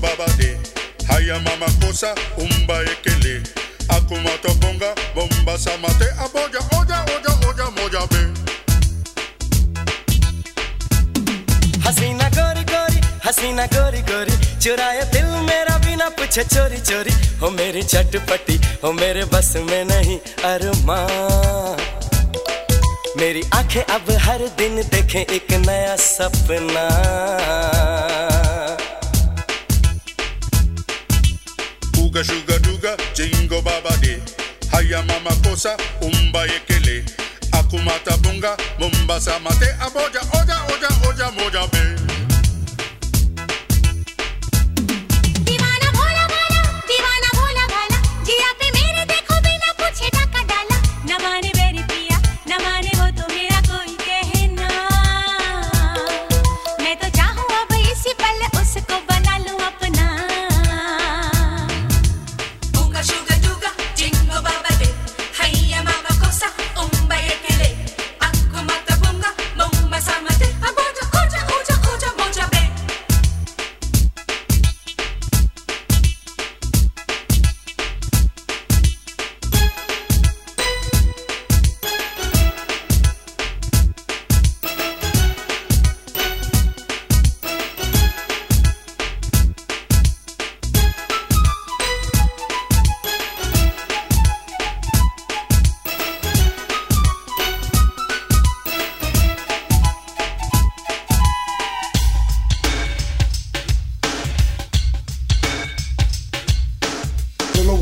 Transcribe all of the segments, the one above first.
babade haya mama kosa umba ekele akumato bonga bomba samate aboja oja oja oja moja be हसीना गोरी गोरी हसीना गोरी गोरी चुराए दिल मेरा बिना पूछे चोरी चोरी हो मेरी चटपटी हो मेरे बस में नहीं अरमा मेरी आँखें अब हर दिन देखें एक नया सपना uga shuga duga jingo babade haya mama kosa umba ekele. Akumata bunga bomba samate aboja oja oja oja moja be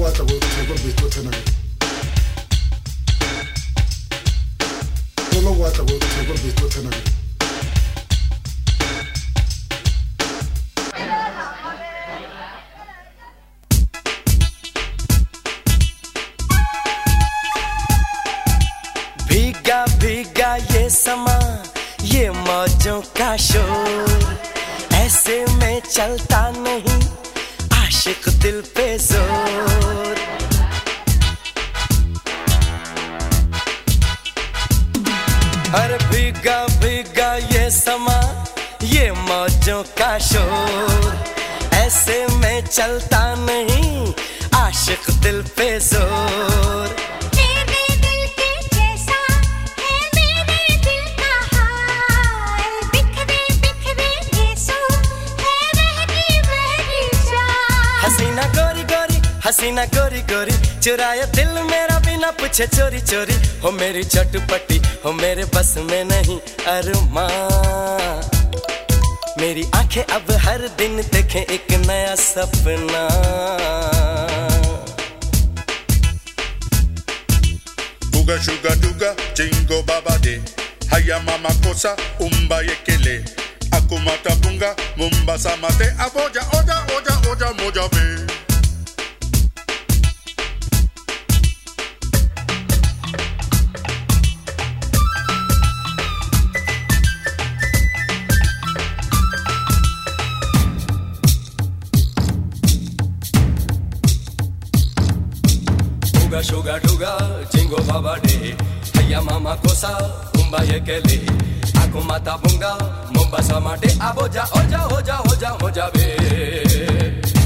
Guata, güey, se vuelve esto tan ahí. Solo guata, güey, se vuelve esto tan ahí. भीगा भीगा ये समा ये मौजों का शोर ऐसे में चलता नहीं आशिक दिल पे ज़ोर। अरे भीगा भीगा ये समा, ये मौजों का शोर। ऐसे में चलता नहीं, आशिक दिल पे ज़ोर। हसीना गोरी गोरी चुराए दिल मेरा बिना पूछे चोरी चोरी हो मेरी चटपटी हो मेरे बस में नहीं अरमा मेरी आँखें अब हर दिन देखें एक नया सपना uga shuga duga jingo babade haya mama kosa umba ekele akumata bunga bomba samate aboja oja oja oja moja be jingo baba Aya mama kosa kumba yekele Aku mata bunga Mombasa mate aboja oja oja oja oja be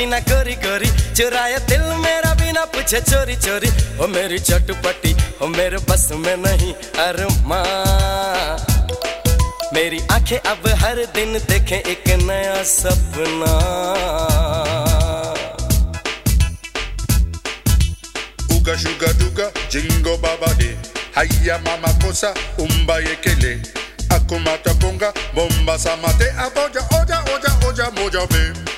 हसीना गोरी गोरी चुराए दिल मेरा बिना पूछे चोरी चोरी ओ मेरी चटपटी ओ मेरे बस में नहीं अरमा मेरी आँखें अब हर दिन देखें एक नया सपना Uga suga duga, jingo baba de. Haya mama kosa, umba yekele. Akumata bunga, bomba samate. Aboja, oja, oja, oja, moja be.